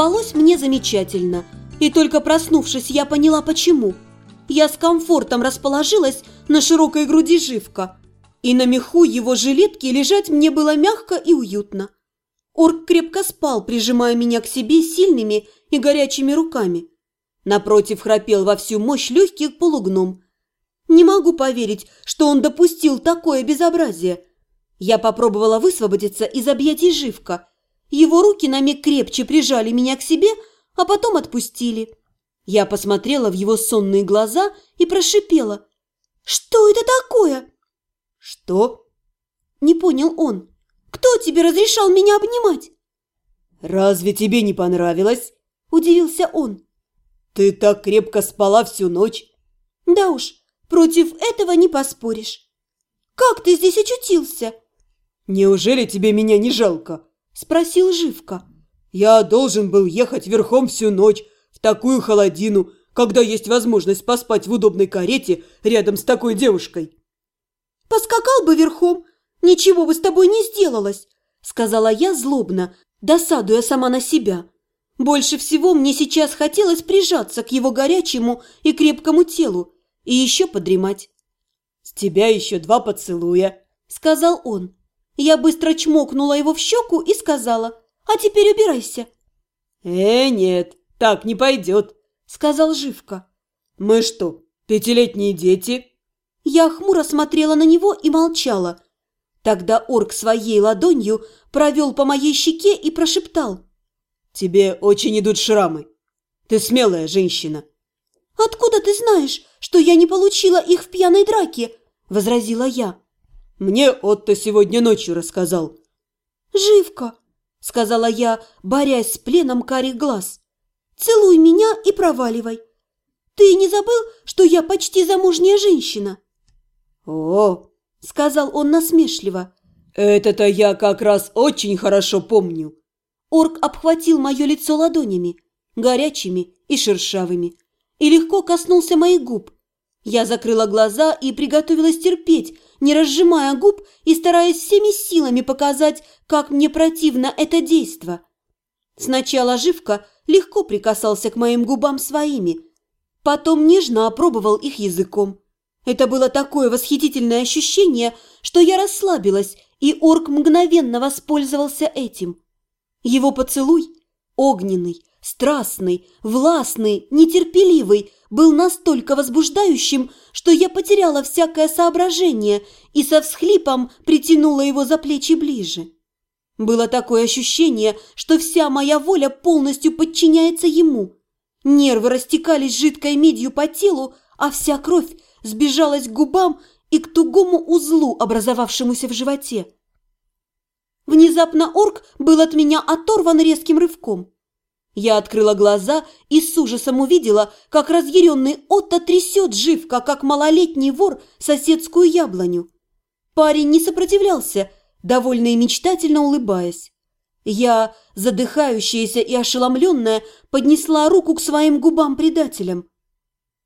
Спалось мне замечательно, и только проснувшись, я поняла почему. Я с комфортом расположилась на широкой груди живка, и на меху его жилетки лежать мне было мягко и уютно. Орк крепко спал, прижимая меня к себе сильными и горячими руками. Напротив храпел во всю мощь легкий полугном. Не могу поверить, что он допустил такое безобразие. Я попробовала высвободиться из объятий живка – его руки на миг крепче прижали меня к себе, а потом отпустили. Я посмотрела в его сонные глаза и прошипела. «Что это такое?» «Что?» Не понял он. «Кто тебе разрешал меня обнимать?» «Разве тебе не понравилось?» Удивился он. «Ты так крепко спала всю ночь». «Да уж, против этого не поспоришь. Как ты здесь очутился?» «Неужели тебе меня не жалко?» – спросил Живка. «Я должен был ехать верхом всю ночь, в такую холодину, когда есть возможность поспать в удобной карете рядом с такой девушкой». «Поскакал бы верхом, ничего бы с тобой не сделалось», – сказала я злобно, досадуя сама на себя. Больше всего мне сейчас хотелось прижаться к его горячему и крепкому телу и еще подремать. «С тебя еще два поцелуя», – сказал он. Я быстро чмокнула его в щеку и сказала, «А теперь убирайся». «Э, нет, так не пойдет», — сказал Живка. «Мы что, пятилетние дети?» Я хмуро смотрела на него и молчала. Тогда орк своей ладонью провел по моей щеке и прошептал. «Тебе очень идут шрамы. Ты смелая женщина». «Откуда ты знаешь, что я не получила их в пьяной драке?» – возразила я. Мне Отто сегодня ночью рассказал». «Живка», — сказала я, борясь с пленом карих глаз. «Целуй меня и проваливай. Ты не забыл, что я почти замужняя женщина?» «О!» — сказал он насмешливо. «Это-то я как раз очень хорошо помню». Орк обхватил мое лицо ладонями, горячими и шершавыми, и легко коснулся моих губ. Я закрыла глаза и приготовилась терпеть, не разжимая губ и стараясь всеми силами показать, как мне противно это действо. Сначала Живка легко прикасался к моим губам своими, потом нежно опробовал их языком. Это было такое восхитительное ощущение, что я расслабилась, и орк мгновенно воспользовался этим. Его поцелуй, огненный, страстный, властный, нетерпеливый, был настолько возбуждающим, что я потеряла всякое соображение и со всхлипом притянула его за плечи ближе. Было такое ощущение, что вся моя воля полностью подчиняется ему. Нервы растекались жидкой медью по телу, а вся кровь сбежалась к губам и к тугому узлу, образовавшемуся в животе. Внезапно орк был от меня оторван резким рывком. Я открыла глаза и с ужасом увидела, как разъяренный Отто трясет живко, как малолетний вор, соседскую яблоню. Парень не сопротивлялся, довольно и мечтательно улыбаясь. Я, задыхающаяся и ошеломленная, поднесла руку к своим губам предателям.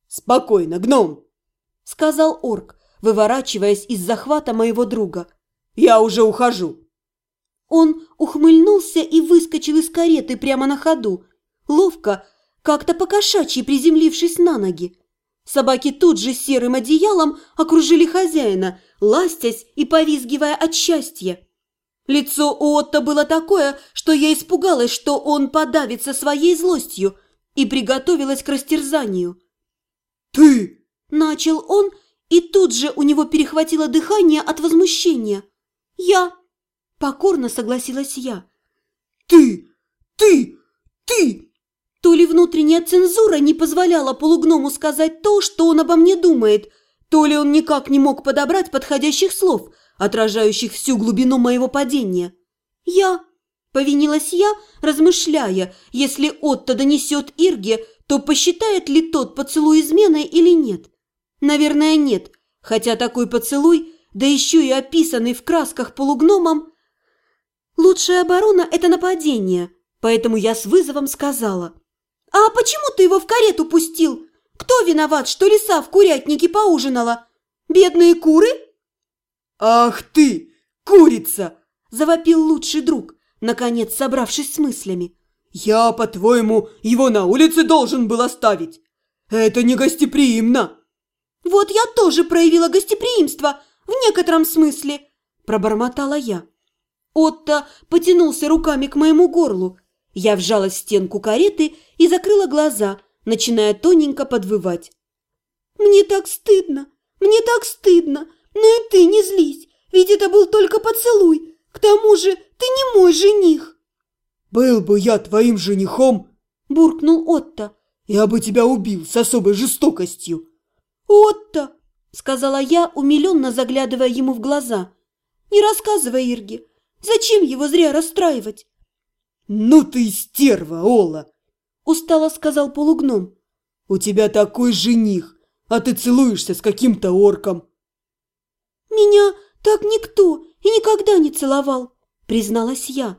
«Спокойно, гном!» — сказал орк, выворачиваясь из захвата моего друга. «Я уже ухожу!» Он ухмыльнулся и выскочил из кареты прямо на ходу, ловко, как-то покошачьи приземлившись на ноги. Собаки тут же серым одеялом окружили хозяина, ластясь и повизгивая от счастья. Лицо у Отто было такое, что я испугалась, что он подавится своей злостью и приготовилась к растерзанию. «Ты!» – начал он, и тут же у него перехватило дыхание от возмущения. «Я!» Покорно согласилась я. «Ты! Ты! Ты!» То ли внутренняя цензура не позволяла полугному сказать то, что он обо мне думает, то ли он никак не мог подобрать подходящих слов, отражающих всю глубину моего падения. «Я...» – повинилась я, размышляя, если Отто донесет Ирге, то посчитает ли тот поцелуй изменой или нет. Наверное, нет, хотя такой поцелуй, да еще и описанный в красках полугномом, Лучшая оборона – это нападение, поэтому я с вызовом сказала. «А почему ты его в карету пустил? Кто виноват, что лиса в курятнике поужинала? Бедные куры?» «Ах ты, курица!» – завопил лучший друг, наконец собравшись с мыслями. Я, по-твоему, его на улице должен был оставить? Это не гостеприимно. Вот я тоже проявила гостеприимство, в некотором смысле, пробормотала я. Отто потянулся руками к моему горлу. Я вжалась в стенку кареты и закрыла глаза, начиная тоненько подвывать. «Мне так стыдно! Мне так стыдно! Но и ты не злись, ведь это был только поцелуй. К тому же ты не мой жених!» «Был бы я твоим женихом!» – буркнул Отто. «Я бы тебя убил с особой жестокостью!» «Отто!» – сказала я, умиленно заглядывая ему в глаза. «Не рассказывай Ирге. Зачем его зря расстраивать?» «Ну ты стерва, Ола!» – устало сказал полугном. «У тебя такой жених, а ты целуешься с каким-то орком!» «Меня так никто и никогда не целовал!» – призналась я.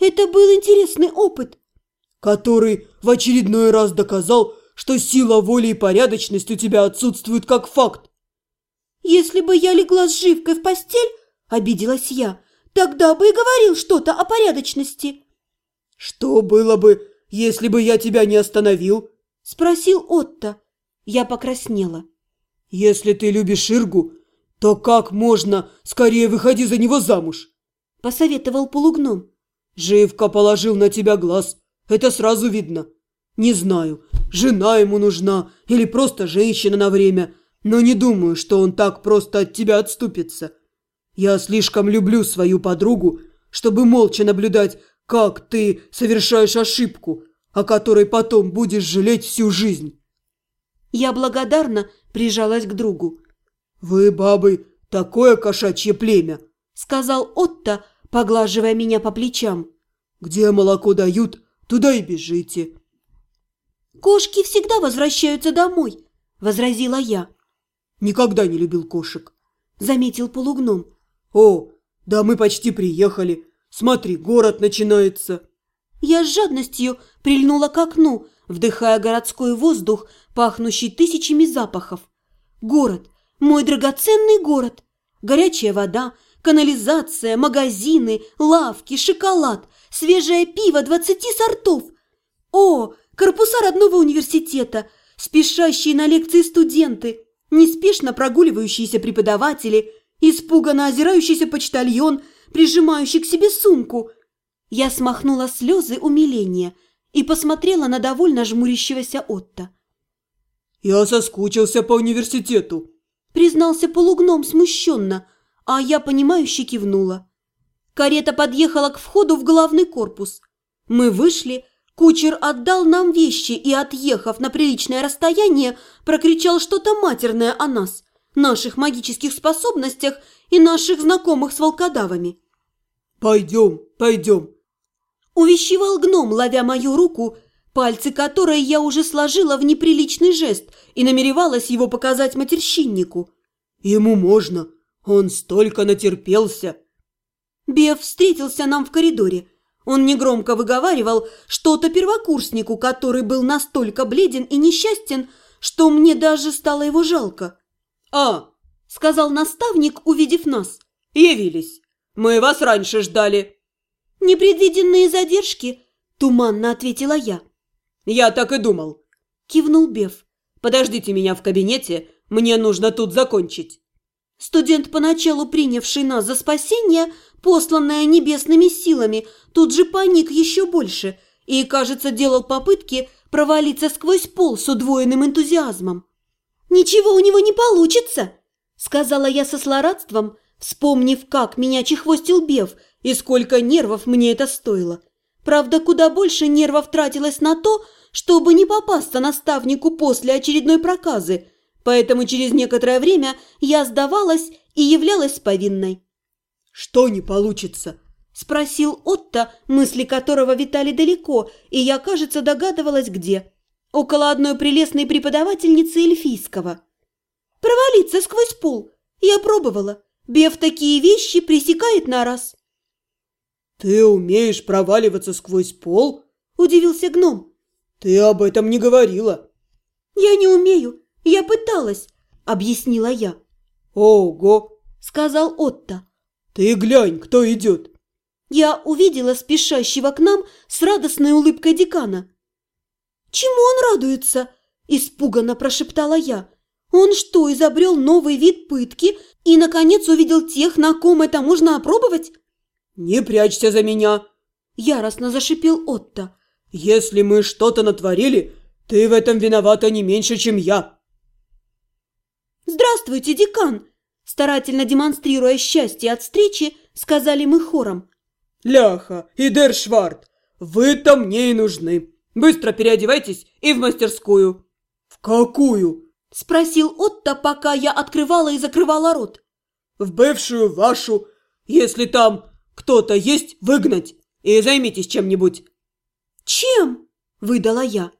Это был интересный опыт. Который в очередной раз доказал, что сила воли и порядочность у тебя отсутствуют как факт. Если бы я легла с Живкой в постель, обиделась я, тогда бы и говорил что-то о порядочности. Что было бы, если бы я тебя не остановил? Спросил Отто. Я покраснела. Если ты любишь Иргу, то как можно скорее выходи за него замуж? Посоветовал полугном. Живка положил на тебя глаз. Это сразу видно. Не знаю, жена ему нужна или просто женщина на время, но не думаю, что он так просто от тебя отступится. Я слишком люблю свою подругу, чтобы молча наблюдать, как ты совершаешь ошибку, о которой потом будешь жалеть всю жизнь. Я благодарно прижалась к другу. «Вы, бабы, такое кошачье племя!» — сказал Отто, поглаживая меня по плечам. «Где молоко дают, туда и бежите». «Кошки всегда возвращаются домой», — возразила я. «Никогда не любил кошек», — заметил полугном. «О, да мы почти приехали. Смотри, город начинается». Я с жадностью прильнула к окну, вдыхая городской воздух, пахнущий тысячами запахов. Город, мой драгоценный город. Горячая вода, канализация, магазины, лавки, шоколад, свежее пиво двадцати сортов. О, корпуса родного университета, спешащие на лекции студенты, неспешно прогуливающиеся преподаватели, испуганно озирающийся почтальон, прижимающий к себе сумку. Я смахнула слезы умиления и посмотрела на довольно жмурящегося Отто. «Я соскучился по университету», – признался полугном смущенно – а я, понимающе кивнула. Карета подъехала к входу в главный корпус. Мы вышли, кучер отдал нам вещи и, отъехав на приличное расстояние, прокричал что-то матерное о нас, наших магических способностях и наших знакомых с волкодавами. «Пойдем, пойдем!» Увещевал гном, ловя мою руку, пальцы которой я уже сложила в неприличный жест и намеревалась его показать матерщиннику. «Ему можно!» Он столько натерпелся. Бев встретился нам в коридоре. Он негромко выговаривал что-то первокурснику, который был настолько бледен и несчастен, что мне даже стало его жалко. «А!» – сказал наставник, увидев нас. «Явились. Мы вас раньше ждали». «Непредвиденные задержки», – туманно ответила я. «Я так и думал», – кивнул Бев. «Подождите меня в кабинете, мне нужно тут закончить». Студент, поначалу принявший нас за спасение, посланное небесными силами, тут же паник еще больше и, кажется, делал попытки провалиться сквозь пол с удвоенным энтузиазмом. «Ничего у него не получится!» – сказала я со злорадством, вспомнив, как меня чехвостил Бев и сколько нервов мне это стоило. Правда, куда больше нервов тратилось на то, чтобы не попасться наставнику после очередной проказы – Поэтому через некоторое время я сдавалась и являлась повинной. «Что не получится?» – спросил Отто, мысли которого витали далеко, и я, кажется, догадывалась, где. Около одной прелестной преподавательницы эльфийского. «Провалиться сквозь пол. Я пробовала. Бев такие вещи пресекает на раз». «Ты умеешь проваливаться сквозь пол?» – удивился гном. «Ты об этом не говорила». «Я не умею. «Я пыталась», — объяснила я. «Ого!» — сказал Отто. «Ты глянь, кто идет!» Я увидела спешащего к нам с радостной улыбкой декана. «Чему он радуется?» – испуганно прошептала я. «Он что, изобрел новый вид пытки и, наконец, увидел тех, на ком это можно опробовать?» «Не прячься за меня!» – яростно зашипел Отто. «Если мы что-то натворили, ты в этом виновата не меньше, чем я!» «Здравствуйте, декан!» Старательно демонстрируя счастье от встречи, сказали мы хором. «Ляха и Дершвард, вы-то мне и нужны. Быстро переодевайтесь и в мастерскую». «В какую?» – спросил Отто, пока я открывала и закрывала рот. «В бывшую вашу, если там кто-то есть, выгнать и займитесь чем-нибудь». «Чем?» – выдала я.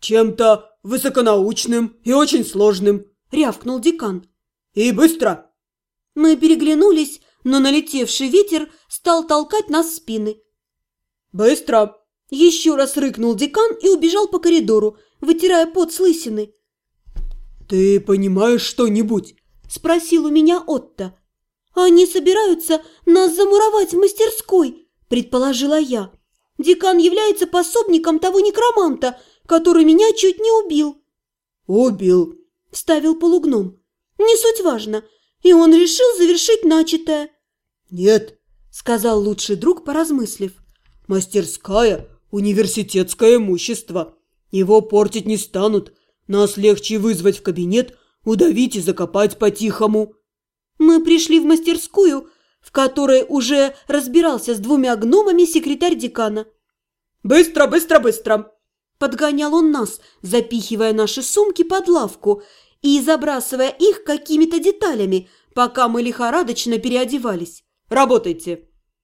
«Чем-то высоконаучным и очень сложным», – рявкнул декан. «И быстро!» Мы переглянулись, но налетевший ветер стал толкать нас в спины. «Быстро!» Еще раз рыкнул декан и убежал по коридору, вытирая пот с лысины. «Ты понимаешь что-нибудь?» – спросил у меня Отто. «Они собираются нас замуровать в мастерской», – предположила я. «Декан является пособником того некроманта, который меня чуть не убил». «Убил», – вставил полугном. Не суть важно. И он решил завершить начатое. «Нет», — сказал лучший друг, поразмыслив. «Мастерская — университетское имущество. Его портить не станут. Нас легче вызвать в кабинет, удавить и закопать по-тихому». Мы пришли в мастерскую, в которой уже разбирался с двумя гномами секретарь декана. «Быстро, быстро, быстро!» Подгонял он нас, запихивая наши сумки под лавку и забрасывая их какими-то деталями, пока мы лихорадочно переодевались. «Работайте!»